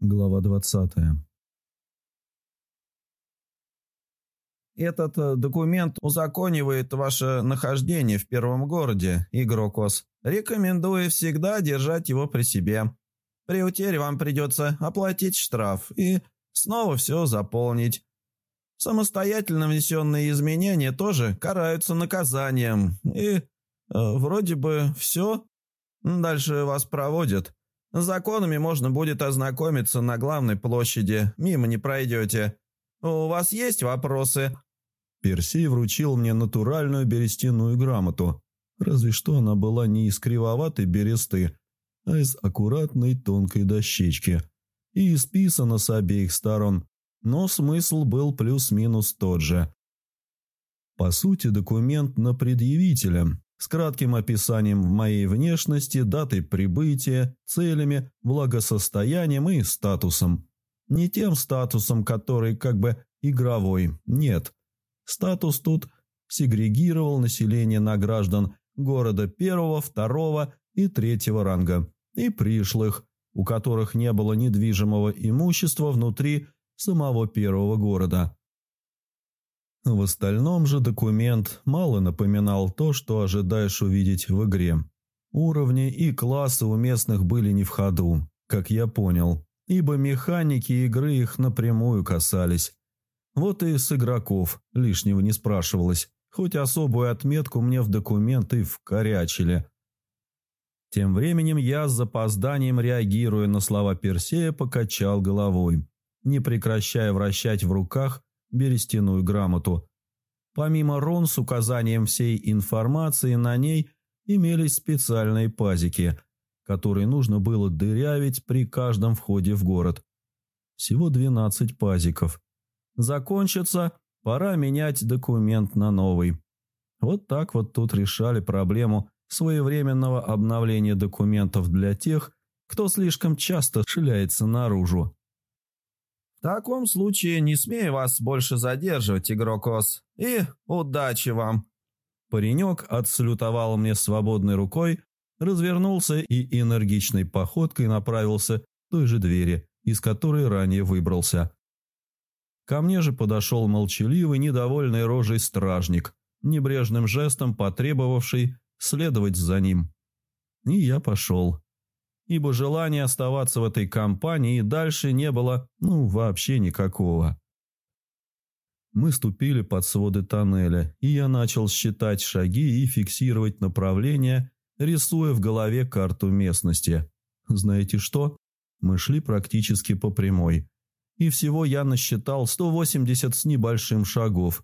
Глава двадцатая. Этот э, документ узаконивает ваше нахождение в первом городе, игрокос. Рекомендую всегда держать его при себе. При утере вам придется оплатить штраф и снова все заполнить. Самостоятельно внесенные изменения тоже караются наказанием. И э, вроде бы все. Дальше вас проводят. С законами можно будет ознакомиться на главной площади, мимо не пройдете. У вас есть вопросы?» Персей вручил мне натуральную берестяную грамоту, разве что она была не из кривоватой бересты, а из аккуратной тонкой дощечки, и исписана с обеих сторон, но смысл был плюс-минус тот же. По сути, документ на предъявителя, с кратким описанием моей внешности, датой прибытия, целями, благосостоянием и статусом. Не тем статусом, который как бы игровой, нет. Статус тут сегрегировал население на граждан города первого, второго и третьего ранга и пришлых, у которых не было недвижимого имущества внутри самого первого города. В остальном же документ мало напоминал то, что ожидаешь увидеть в игре. Уровни и классы у местных были не в ходу, как я понял, ибо механики игры их напрямую касались. Вот и с игроков лишнего не спрашивалось, хоть особую отметку мне в документы вкорячили. Тем временем я с запозданием, реагируя на слова Персея, покачал головой, не прекращая вращать в руках берестяную грамоту. Помимо рон с указанием всей информации на ней имелись специальные пазики, которые нужно было дырявить при каждом входе в город. Всего 12 пазиков – закончится, пора менять документ на новый. Вот так вот тут решали проблему своевременного обновления документов для тех, кто слишком часто шляется наружу. «В таком случае не смею вас больше задерживать, игрокос, и удачи вам!» Паренек отсалютовал мне свободной рукой, развернулся и энергичной походкой направился к той же двери, из которой ранее выбрался. Ко мне же подошел молчаливый, недовольный рожей стражник, небрежным жестом потребовавший следовать за ним. И я пошел. Ибо желания оставаться в этой компании дальше не было, ну, вообще никакого. Мы ступили под своды тоннеля, и я начал считать шаги и фиксировать направление, рисуя в голове карту местности. Знаете что? Мы шли практически по прямой и всего я насчитал 180 с небольшим шагов.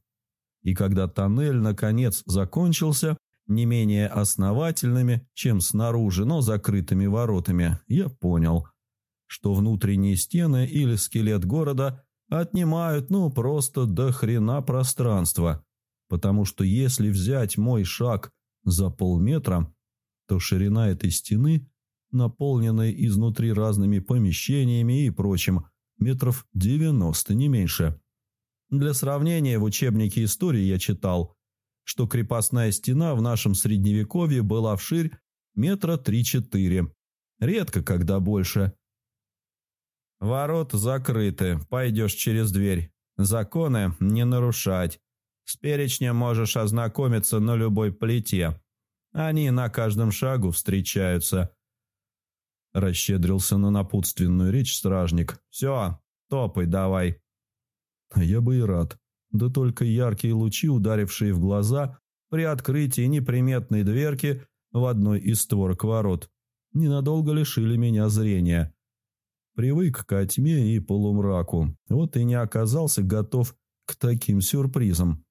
И когда тоннель, наконец, закончился, не менее основательными, чем снаружи, но закрытыми воротами, я понял, что внутренние стены или скелет города отнимают, ну, просто до хрена пространства, потому что если взять мой шаг за полметра, то ширина этой стены, наполненной изнутри разными помещениями и прочим, метров 90, не меньше. Для сравнения, в учебнике истории я читал, что крепостная стена в нашем средневековье была вширь метра 3-4, редко когда больше. «Ворот закрыты, пойдешь через дверь. Законы не нарушать. С перечнем можешь ознакомиться на любой плите. Они на каждом шагу встречаются. Расщедрился на напутственную речь стражник. «Все, топай давай». Я бы и рад. Да только яркие лучи, ударившие в глаза при открытии неприметной дверки в одной из створок ворот, ненадолго лишили меня зрения. Привык к тьме и полумраку, вот и не оказался готов к таким сюрпризам.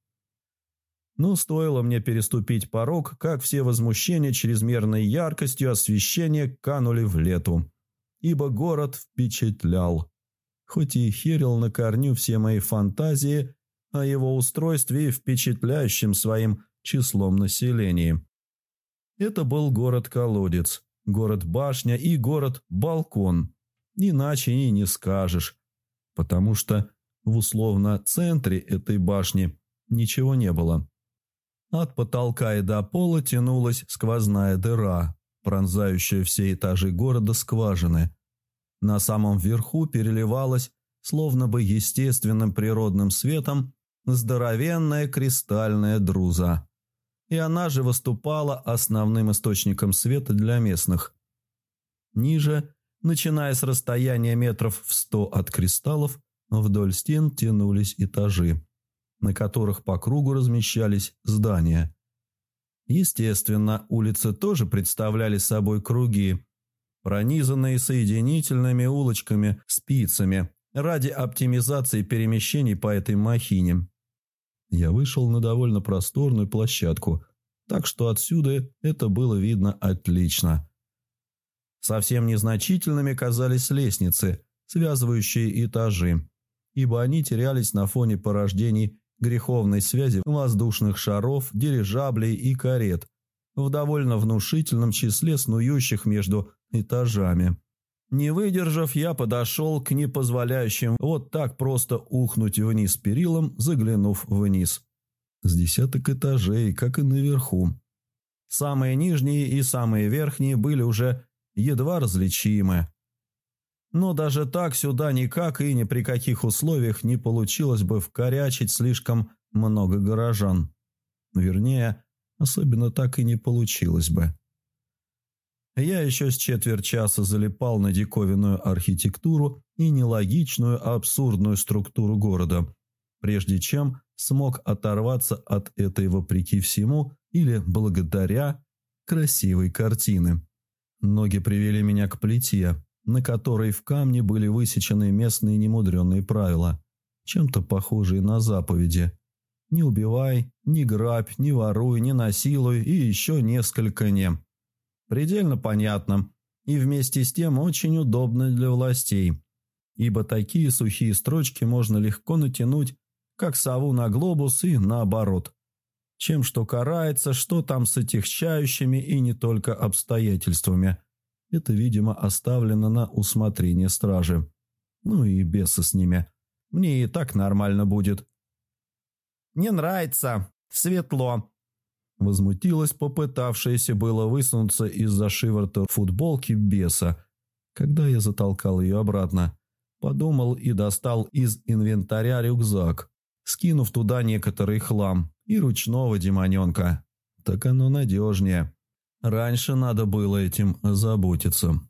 Но стоило мне переступить порог, как все возмущения чрезмерной яркостью освещения канули в лету. Ибо город впечатлял. Хоть и херил на корню все мои фантазии о его устройстве и впечатляющем своим числом населения. Это был город-колодец, город-башня и город-балкон. Иначе и не скажешь. Потому что в условно центре этой башни ничего не было. От потолка и до пола тянулась сквозная дыра, пронзающая все этажи города скважины. На самом верху переливалась, словно бы естественным природным светом, здоровенная кристальная друза. И она же выступала основным источником света для местных. Ниже, начиная с расстояния метров в сто от кристаллов, вдоль стен тянулись этажи, на которых по кругу размещались здания. Естественно, улицы тоже представляли собой круги, пронизанные соединительными улочками-спицами ради оптимизации перемещений по этой махине. Я вышел на довольно просторную площадку, так что отсюда это было видно отлично. Совсем незначительными казались лестницы, связывающие этажи, ибо они терялись на фоне порождений греховной связи воздушных шаров, дирижаблей и карет в довольно внушительном числе снующих между этажами. Не выдержав, я подошел к непозволяющим вот так просто ухнуть вниз перилам, заглянув вниз. С десяток этажей, как и наверху. Самые нижние и самые верхние были уже едва различимы. Но даже так сюда никак и ни при каких условиях не получилось бы вкорячить слишком много горожан. Вернее, особенно так и не получилось бы. Я еще с четверть часа залипал на диковинную архитектуру и нелогичную, абсурдную структуру города, прежде чем смог оторваться от этой вопреки всему или благодаря красивой картины. Ноги привели меня к плите, на которой в камне были высечены местные немудренные правила, чем-то похожие на заповеди. «Не убивай, не грабь, не воруй, не насилуй» и еще несколько «не» предельно понятно и вместе с тем очень удобно для властей, ибо такие сухие строчки можно легко натянуть, как сову на глобус и наоборот. Чем что карается, что там с отягчающими и не только обстоятельствами. Это, видимо, оставлено на усмотрение стражи. Ну и бесы с ними. Мне и так нормально будет. «Не нравится. Светло. Возмутилась попытавшаяся было высунуться из-за шиворота футболки беса, когда я затолкал ее обратно. Подумал и достал из инвентаря рюкзак, скинув туда некоторый хлам и ручного демоненка. Так оно надежнее. Раньше надо было этим заботиться.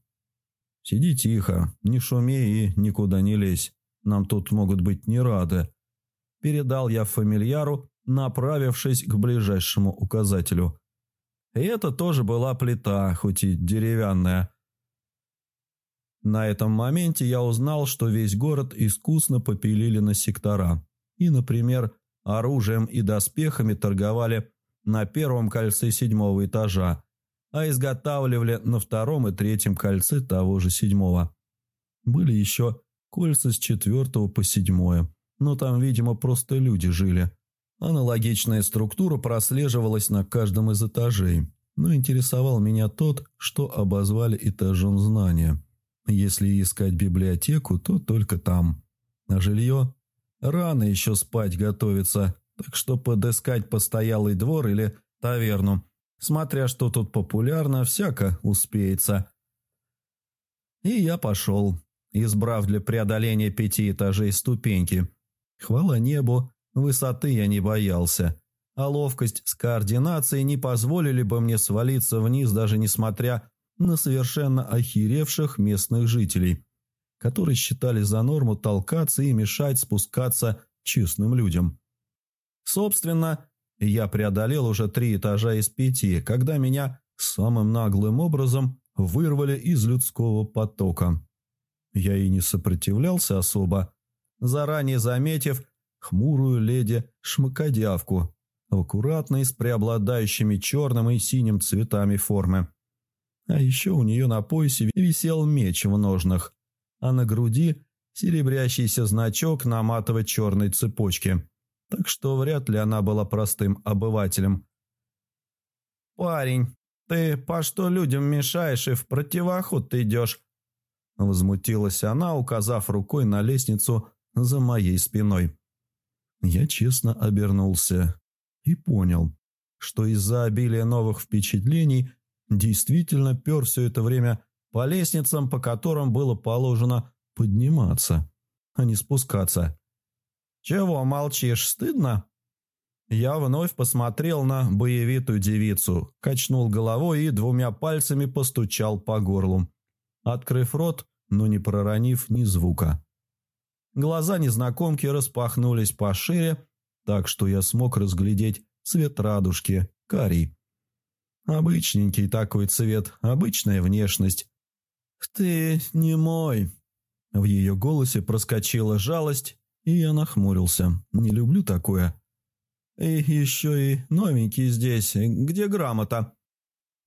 Сиди тихо, не шуми и никуда не лезь. Нам тут могут быть не рады. Передал я фамильяру направившись к ближайшему указателю. И это тоже была плита, хоть и деревянная. На этом моменте я узнал, что весь город искусно попилили на сектора. И, например, оружием и доспехами торговали на первом кольце седьмого этажа, а изготавливали на втором и третьем кольце того же седьмого. Были еще кольца с четвертого по седьмое, но там, видимо, просто люди жили – Аналогичная структура прослеживалась на каждом из этажей, но интересовал меня тот, что обозвали этажом знания. Если искать библиотеку, то только там. А жилье? Рано еще спать готовиться, так что подыскать постоялый двор или таверну, смотря что тут популярно, всяко успеется. И я пошел, избрав для преодоления пяти этажей ступеньки. Хвала небу, Высоты я не боялся, а ловкость с координацией не позволили бы мне свалиться вниз, даже несмотря на совершенно охеревших местных жителей, которые считали за норму толкаться и мешать спускаться честным людям. Собственно, я преодолел уже три этажа из пяти, когда меня самым наглым образом вырвали из людского потока. Я и не сопротивлялся особо, заранее заметив, хмурую леди-шмакодявку в аккуратной с преобладающими черным и синим цветами формы. А еще у нее на поясе висел меч в ножнах, а на груди серебрящийся значок на матовой черной цепочке, так что вряд ли она была простым обывателем. «Парень, ты по что людям мешаешь и в противоход идешь?» Возмутилась она, указав рукой на лестницу за моей спиной. Я честно обернулся и понял, что из-за обилия новых впечатлений действительно пер все это время по лестницам, по которым было положено подниматься, а не спускаться. «Чего молчишь, стыдно?» Я вновь посмотрел на боевитую девицу, качнул головой и двумя пальцами постучал по горлу, открыв рот, но не проронив ни звука. Глаза незнакомки распахнулись пошире, так что я смог разглядеть цвет радужки, карий. Обычненький такой цвет, обычная внешность. «Ты не мой!» В ее голосе проскочила жалость, и я нахмурился. «Не люблю такое». «И еще и новенький здесь. Где грамота?»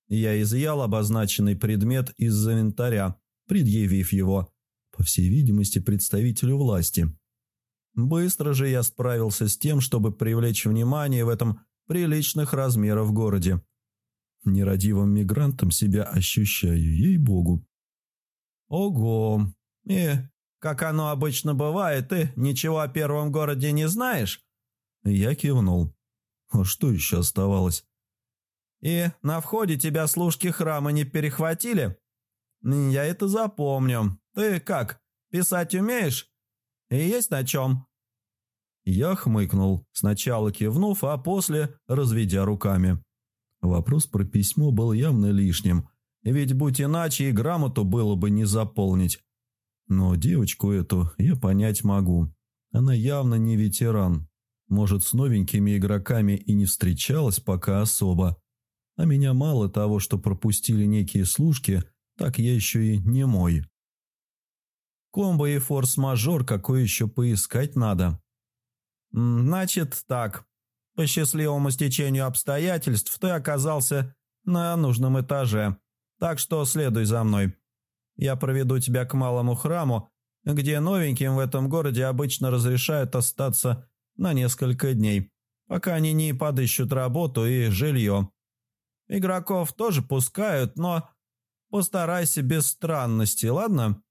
Я изъял обозначенный предмет из инвентаря, предъявив его, по всей видимости, представителю власти. Быстро же я справился с тем, чтобы привлечь внимание в этом приличных размеров городе. Нерадивым мигрантом себя ощущаю, ей-богу. «Ого! И, как оно обычно бывает, ты ничего о первом городе не знаешь?» Я кивнул. А что еще оставалось? «И на входе тебя служки храма не перехватили?» «Я это запомню. Ты как, писать умеешь? И есть на чем?» Я хмыкнул, сначала кивнув, а после разведя руками. Вопрос про письмо был явно лишним, ведь будь иначе и грамоту было бы не заполнить. Но девочку эту я понять могу. Она явно не ветеран, может, с новенькими игроками и не встречалась пока особо. А меня мало того, что пропустили некие служки, так я еще и не мой. Комбо и форс-мажор какой еще поискать надо. Значит так, по счастливому стечению обстоятельств ты оказался на нужном этаже, так что следуй за мной. Я проведу тебя к малому храму, где новеньким в этом городе обычно разрешают остаться на несколько дней, пока они не подыщут работу и жилье. Игроков тоже пускают, но постарайся без странностей, ладно?»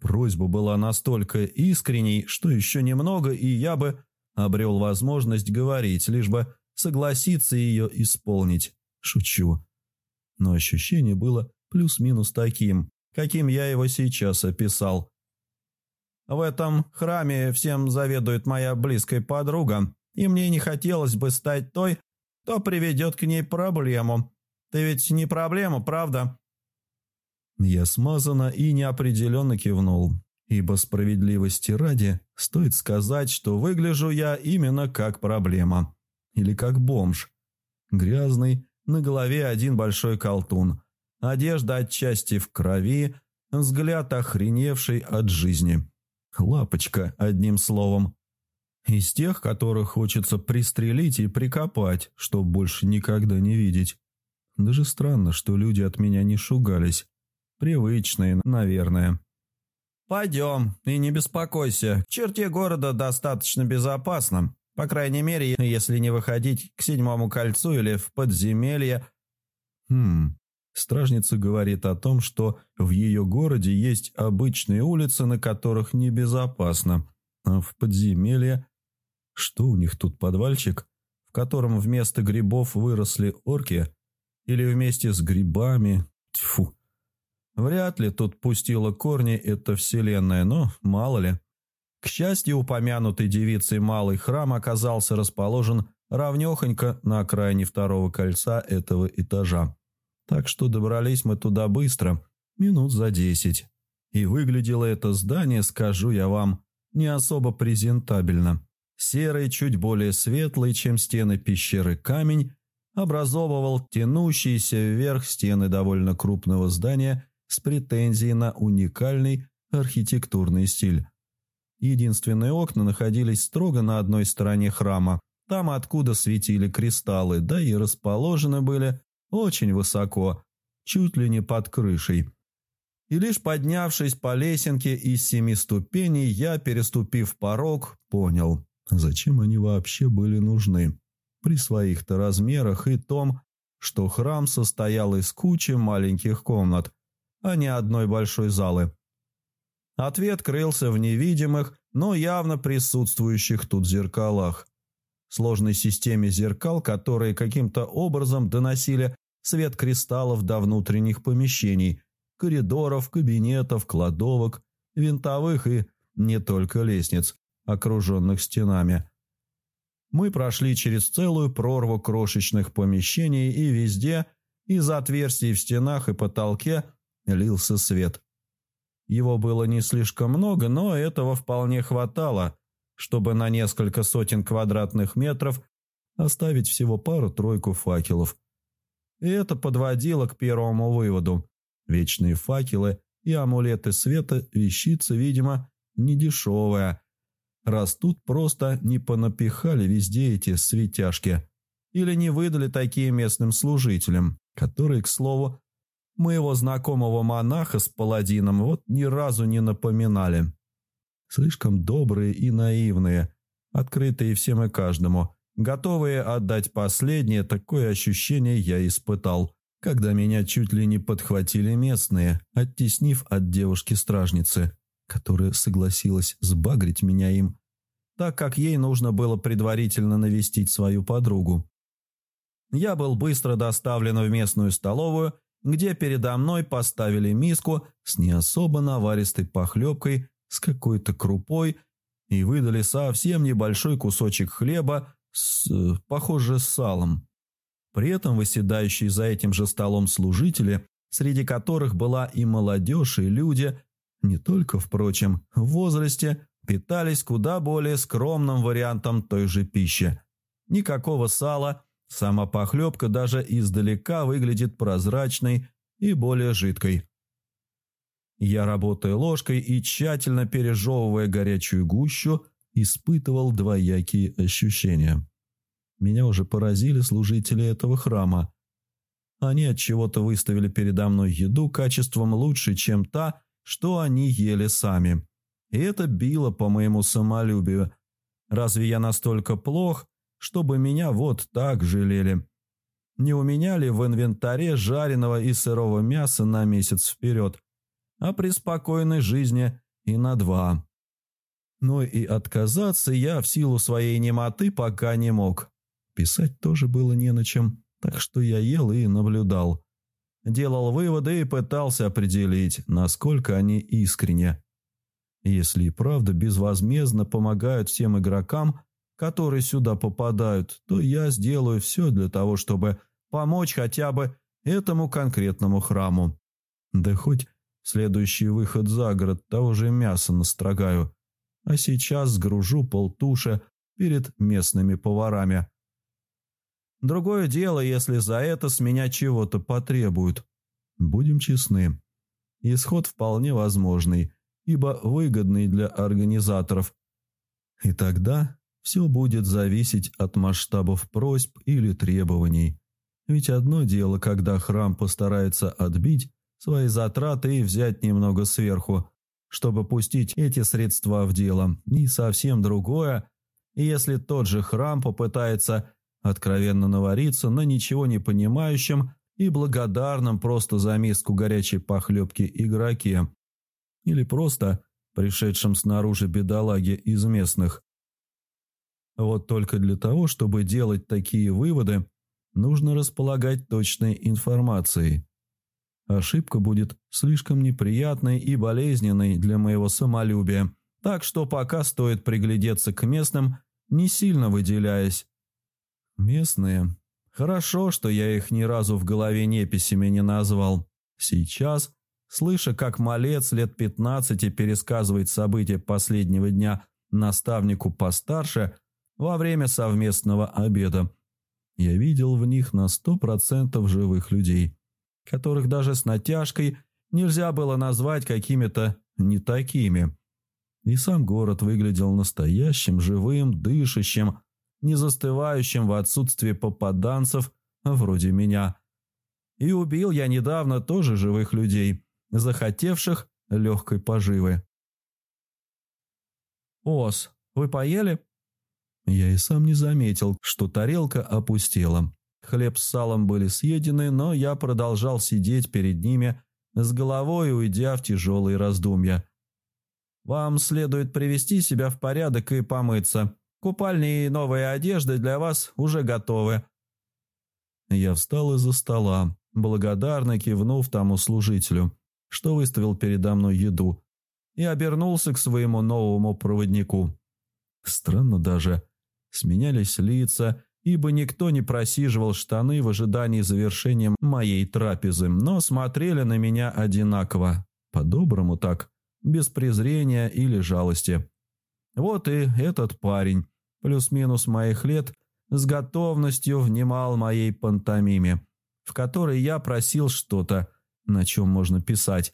Просьба была настолько искренней, что еще немного, и я бы обрел возможность говорить, лишь бы согласиться ее исполнить. Шучу. Но ощущение было плюс-минус таким, каким я его сейчас описал. В этом храме всем заведует моя близкая подруга, и мне не хотелось бы стать той, кто приведет к ней проблему. Ты ведь не проблема, правда?» Я смазанно и неопределенно кивнул, ибо справедливости ради стоит сказать, что выгляжу я именно как проблема. Или как бомж. Грязный, на голове один большой колтун, одежда отчасти в крови, взгляд охреневший от жизни. Лапочка, одним словом. Из тех, которых хочется пристрелить и прикопать, чтоб больше никогда не видеть. Даже странно, что люди от меня не шугались. Привычные, наверное. «Пойдем, и не беспокойся. В черте города достаточно безопасно. По крайней мере, если не выходить к седьмому кольцу или в подземелье». «Хм, Стражница говорит о том, что в ее городе есть обычные улицы, на которых небезопасно. А в подземелье... Что у них тут, подвальчик, в котором вместо грибов выросли орки? Или вместе с грибами? Тьфу. Вряд ли тут пустила корни эта вселенная, но мало ли. К счастью, упомянутый девицей малый храм оказался расположен равнехонько на окраине второго кольца этого этажа. Так что добрались мы туда быстро, минут за десять. И выглядело это здание, скажу я вам, не особо презентабельно. Серый, чуть более светлый, чем стены пещеры камень, образовывал тянущиеся вверх стены довольно крупного здания с претензией на уникальный архитектурный стиль. Единственные окна находились строго на одной стороне храма, там, откуда светили кристаллы, да и расположены были очень высоко, чуть ли не под крышей. И лишь поднявшись по лесенке из семи ступеней, я, переступив порог, понял, зачем они вообще были нужны. При своих-то размерах и том, что храм состоял из кучи маленьких комнат, а не одной большой залы. Ответ крылся в невидимых, но явно присутствующих тут зеркалах сложной системе зеркал, которые каким-то образом доносили свет кристаллов до внутренних помещений, коридоров, кабинетов, кладовок, винтовых и не только лестниц, окруженных стенами. Мы прошли через целую прорву крошечных помещений, и везде, из отверстий в стенах и потолке, лился свет. Его было не слишком много, но этого вполне хватало, чтобы на несколько сотен квадратных метров оставить всего пару-тройку факелов. И это подводило к первому выводу. Вечные факелы и амулеты света – вещица, видимо, недешевая. Раз тут просто не понапихали везде эти светяшки. Или не выдали такие местным служителям, которые, к слову, моего знакомого монаха с паладином вот ни разу не напоминали. Слишком добрые и наивные, открытые всем и каждому, готовые отдать последнее, такое ощущение я испытал, когда меня чуть ли не подхватили местные, оттеснив от девушки-стражницы, которая согласилась сбагрить меня им, так как ей нужно было предварительно навестить свою подругу. Я был быстро доставлен в местную столовую, где передо мной поставили миску с не особо наваристой похлебкой с какой-то крупой и выдали совсем небольшой кусочек хлеба с, похоже, с салом. При этом выседающие за этим же столом служители, среди которых была и молодежь, и люди, не только, впрочем, в возрасте, питались куда более скромным вариантом той же пищи. Никакого сала, сама похлебка даже издалека выглядит прозрачной и более жидкой. Я, работая ложкой и тщательно пережевывая горячую гущу, испытывал двоякие ощущения. Меня уже поразили служители этого храма. Они от чего-то выставили передо мной еду качеством лучше, чем та, что они ели сами. И это било по моему самолюбию. Разве я настолько плох, чтобы меня вот так жалели? Не у меня ли в инвентаре жареного и сырого мяса на месяц вперед? а при спокойной жизни и на два. Но и отказаться я в силу своей немоты пока не мог. Писать тоже было не на чем, так что я ел и наблюдал. Делал выводы и пытался определить, насколько они искренне. Если и правда безвозмездно помогают всем игрокам, которые сюда попадают, то я сделаю все для того, чтобы помочь хотя бы этому конкретному храму. Да хоть Следующий выход за город того же мяса настрогаю. А сейчас сгружу полтуши перед местными поварами. Другое дело, если за это с меня чего-то потребуют. Будем честны. Исход вполне возможный, ибо выгодный для организаторов. И тогда все будет зависеть от масштабов просьб или требований. Ведь одно дело, когда храм постарается отбить свои затраты и взять немного сверху, чтобы пустить эти средства в дело. И совсем другое, если тот же храм попытается откровенно навариться на ничего не понимающем и благодарном просто за миску горячей похлебки игроке. Или просто пришедшим снаружи бедолаге из местных. Вот только для того, чтобы делать такие выводы, нужно располагать точной информацией. Ошибка будет слишком неприятной и болезненной для моего самолюбия, так что пока стоит приглядеться к местным, не сильно выделяясь. Местные. Хорошо, что я их ни разу в голове неписями не назвал. Сейчас, слыша, как малец лет пятнадцати пересказывает события последнего дня наставнику постарше во время совместного обеда, я видел в них на сто процентов живых людей которых даже с натяжкой нельзя было назвать какими-то не такими. И сам город выглядел настоящим, живым, дышащим, не застывающим в отсутствии попаданцев вроде меня. И убил я недавно тоже живых людей, захотевших легкой поживы. «Ос, вы поели?» Я и сам не заметил, что тарелка опустела. Хлеб с салом были съедены, но я продолжал сидеть перед ними, с головой уйдя в тяжелые раздумья. «Вам следует привести себя в порядок и помыться. Купальни и новые одежды для вас уже готовы». Я встал из-за стола, благодарно кивнув тому служителю, что выставил передо мной еду, и обернулся к своему новому проводнику. Странно даже. Сменялись лица, ибо никто не просиживал штаны в ожидании завершения моей трапезы, но смотрели на меня одинаково, по-доброму так, без презрения или жалости. Вот и этот парень, плюс-минус моих лет, с готовностью внимал моей пантомиме, в которой я просил что-то, на чем можно писать.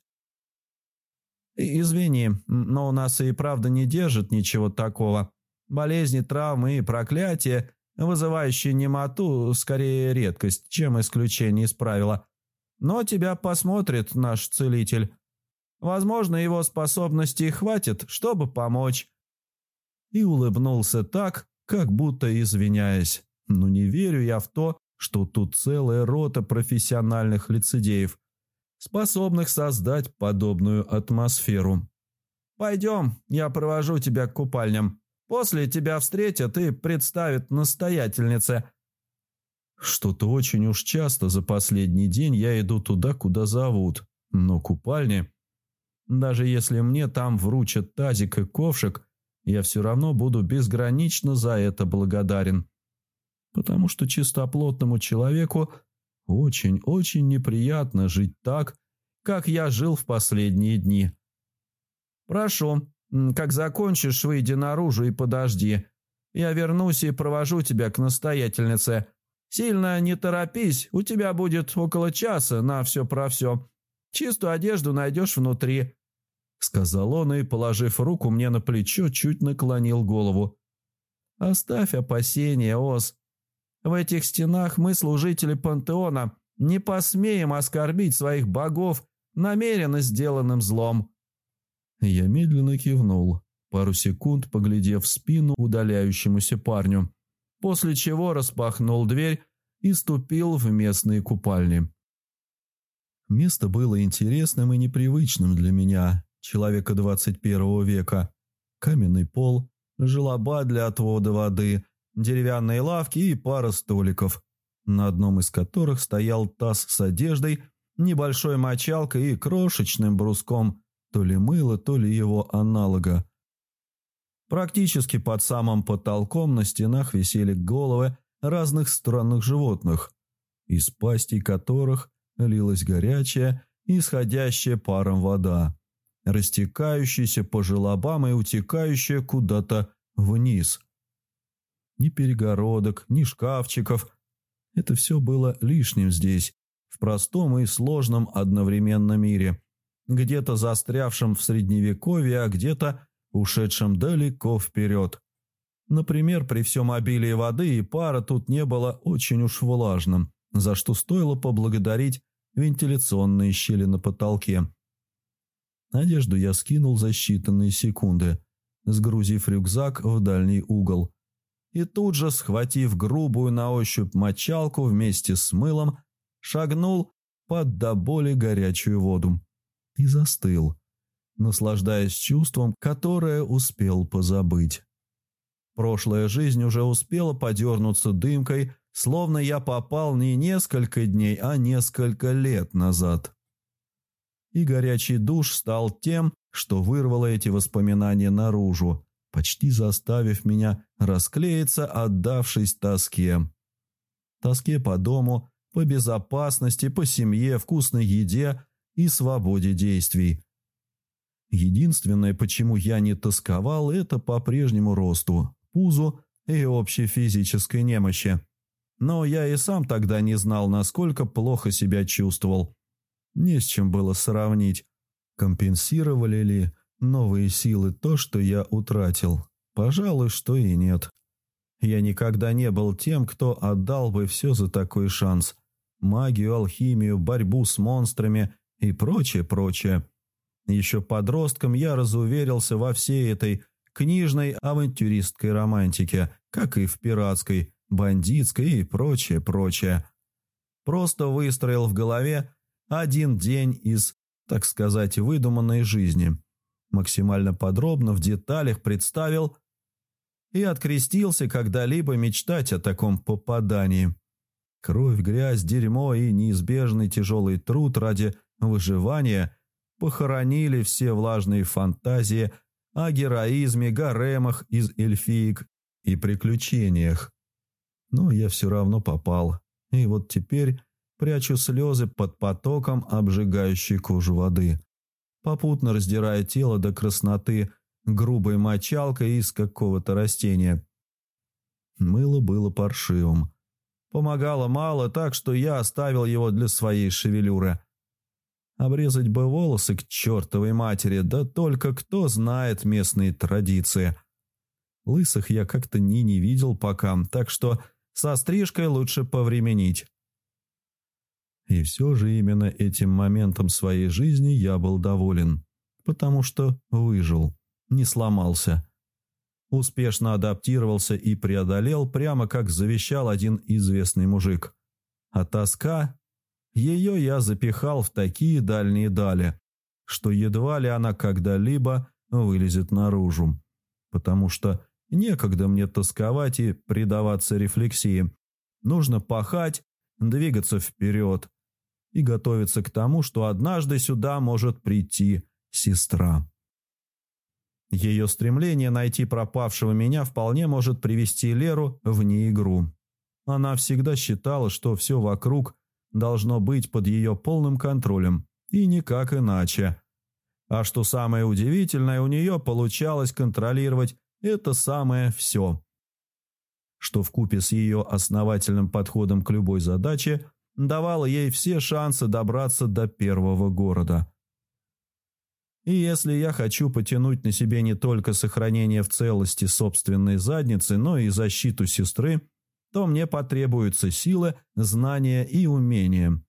«Извини, но у нас и правда не держит ничего такого. Болезни, травмы и проклятия, вызывающие немоту, скорее редкость, чем исключение из правила. Но тебя посмотрит наш целитель. Возможно, его способностей хватит, чтобы помочь». И улыбнулся так, как будто извиняясь. «Ну не верю я в то, что тут целая рота профессиональных лицедеев, способных создать подобную атмосферу. «Пойдем, я провожу тебя к купальням. После тебя встретят и представят настоятельнице». Что-то очень уж часто за последний день я иду туда, куда зовут. Но купальни... Даже если мне там вручат тазик и ковшик, я все равно буду безгранично за это благодарен потому что чистоплотному человеку очень-очень неприятно жить так, как я жил в последние дни. Прошу, как закончишь, выйди наружу и подожди. Я вернусь и провожу тебя к настоятельнице. Сильно не торопись, у тебя будет около часа на все про все. Чистую одежду найдешь внутри», — сказал он и, положив руку мне на плечо, чуть наклонил голову. «Оставь опасения, Оз. В этих стенах мы, служители пантеона, не посмеем оскорбить своих богов намеренно сделанным злом». Я медленно кивнул, пару секунд поглядев в спину удаляющемуся парню, после чего распахнул дверь и ступил в местные купальни. Место было интересным и непривычным для меня, человека 21 века. Каменный пол, желоба для отвода воды – деревянные лавки и пара столиков, на одном из которых стоял таз с одеждой, небольшой мочалкой и крошечным бруском, то ли мыло, то ли его аналога. Практически под самым потолком на стенах висели головы разных странных животных, из пастей которых лилась горячая, исходящая паром вода, растекающаяся по желобам и утекающая куда-то вниз – ни перегородок, ни шкафчиков. Это все было лишним здесь, в простом и сложном одновременно мире, где-то застрявшем в средневековье, а где-то ушедшем далеко вперед. Например, при всем обилии воды и пара тут не было очень уж влажным, за что стоило поблагодарить вентиляционные щели на потолке. Одежду я скинул за считанные секунды, сгрузив рюкзак в дальний угол и тут же, схватив грубую на ощупь мочалку вместе с мылом, шагнул под до боли горячую воду и застыл, наслаждаясь чувством, которое успел позабыть. Прошлая жизнь уже успела подернуться дымкой, словно я попал не несколько дней, а несколько лет назад. И горячий душ стал тем, что вырвало эти воспоминания наружу, почти заставив меня расклеиться, отдавшись тоске. Тоске по дому, по безопасности, по семье, вкусной еде и свободе действий. Единственное, почему я не тосковал, это по прежнему росту, пузу и общей физической немощи. Но я и сам тогда не знал, насколько плохо себя чувствовал. Не с чем было сравнить. Компенсировали ли новые силы то, что я утратил? Пожалуй, что и нет. Я никогда не был тем, кто отдал бы все за такой шанс. Магию, алхимию, борьбу с монстрами и прочее, прочее. Еще подростком я разуверился во всей этой книжной авантюристской романтике, как и в пиратской, бандитской и прочее, прочее. Просто выстроил в голове один день из, так сказать, выдуманной жизни – максимально подробно в деталях представил и открестился когда-либо мечтать о таком попадании. Кровь, грязь, дерьмо и неизбежный тяжелый труд ради выживания похоронили все влажные фантазии о героизме, гаремах из эльфиек и приключениях. Но я все равно попал. И вот теперь прячу слезы под потоком обжигающей кожу воды, попутно раздирая тело до красноты грубой мочалкой из какого-то растения. Мыло было паршивым. Помогало мало, так что я оставил его для своей шевелюры. Обрезать бы волосы к чертовой матери, да только кто знает местные традиции. Лысых я как-то ни не видел пока, так что со стрижкой лучше повременить. И все же именно этим моментом своей жизни я был доволен, потому что выжил, не сломался. Успешно адаптировался и преодолел, прямо как завещал один известный мужик. А тоска... Ее я запихал в такие дальние дали, что едва ли она когда-либо вылезет наружу. Потому что некогда мне тосковать и предаваться рефлексии. Нужно пахать, двигаться вперед и готовиться к тому, что однажды сюда может прийти сестра. Ее стремление найти пропавшего меня вполне может привести Леру вне игру. Она всегда считала, что все вокруг должно быть под ее полным контролем, и никак иначе. А что самое удивительное, у нее получалось контролировать это самое все. Что в купе с ее основательным подходом к любой задаче давало ей все шансы добраться до первого города. И если я хочу потянуть на себе не только сохранение в целости собственной задницы, но и защиту сестры, то мне потребуются силы, знания и умения.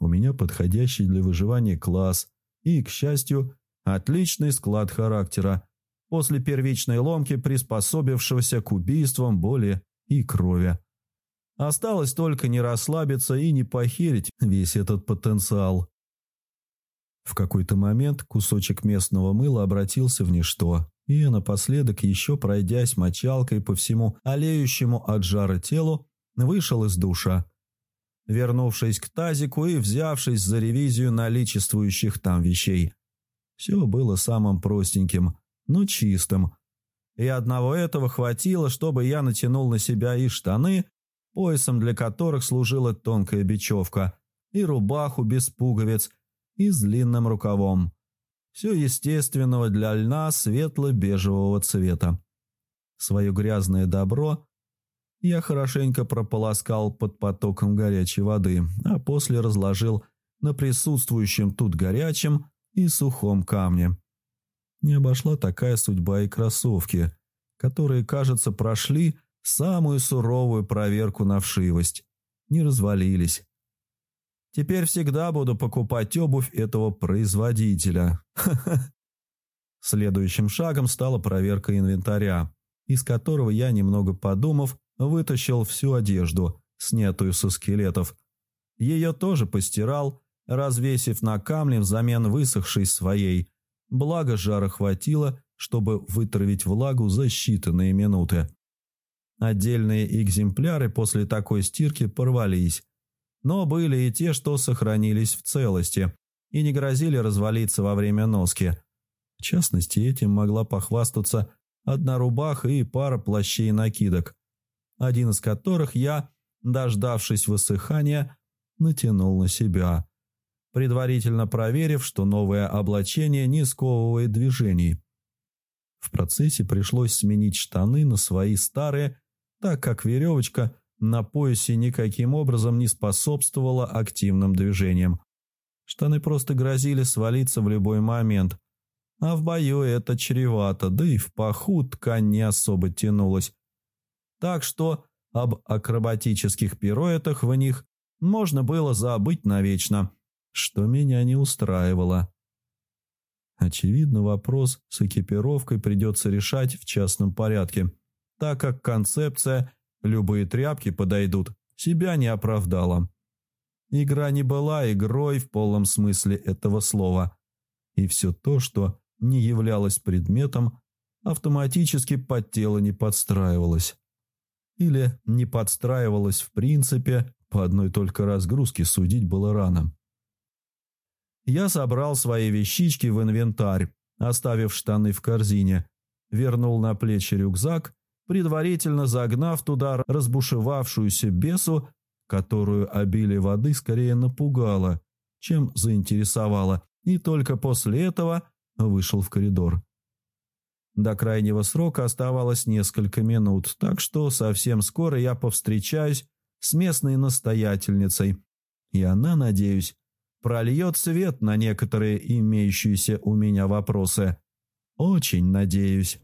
У меня подходящий для выживания класс и, к счастью, отличный склад характера, после первичной ломки приспособившегося к убийствам, боли и крови. Осталось только не расслабиться и не похерить весь этот потенциал. В какой-то момент кусочек местного мыла обратился в ничто, и напоследок, еще пройдясь мочалкой по всему олеющему от жара телу, вышел из душа. Вернувшись к тазику и взявшись за ревизию наличествующих там вещей. Все было самым простеньким, но чистым. И одного этого хватило, чтобы я натянул на себя и штаны, поясом для которых служила тонкая бечевка, и рубаху без пуговиц, и с длинным рукавом. Все естественного для льна светло-бежевого цвета. Свое грязное добро я хорошенько прополоскал под потоком горячей воды, а после разложил на присутствующем тут горячем и сухом камне. Не обошла такая судьба и кроссовки, которые, кажется, прошли самую суровую проверку на вшивость. Не развалились. Теперь всегда буду покупать обувь этого производителя. Следующим шагом стала проверка инвентаря, из которого я, немного подумав, вытащил всю одежду, снятую со скелетов. Ее тоже постирал, развесив на камне взамен высохшей своей. Благо жара хватило, чтобы вытравить влагу за считанные минуты. Отдельные экземпляры после такой стирки порвались, но были и те, что сохранились в целости и не грозили развалиться во время носки. В частности, этим могла похвастаться одна рубаха и пара плащей и накидок, один из которых я, дождавшись высыхания, натянул на себя, предварительно проверив, что новое облачение не сковывает движений. В процессе пришлось сменить штаны на свои старые так как веревочка на поясе никаким образом не способствовала активным движениям. Штаны просто грозили свалиться в любой момент. А в бою это чревато, да и в паху ткань не особо тянулась. Так что об акробатических пируэтах в них можно было забыть навечно, что меня не устраивало. Очевидно, вопрос с экипировкой придется решать в частном порядке так как концепция «любые тряпки подойдут» себя не оправдала. Игра не была игрой в полном смысле этого слова. И все то, что не являлось предметом, автоматически под тело не подстраивалось. Или не подстраивалось в принципе, по одной только разгрузке судить было рано. Я собрал свои вещички в инвентарь, оставив штаны в корзине, вернул на плечи рюкзак, предварительно загнав туда разбушевавшуюся бесу, которую обилие воды скорее напугало, чем заинтересовало, и только после этого вышел в коридор. До крайнего срока оставалось несколько минут, так что совсем скоро я повстречаюсь с местной настоятельницей, и она, надеюсь, прольет свет на некоторые имеющиеся у меня вопросы. Очень надеюсь.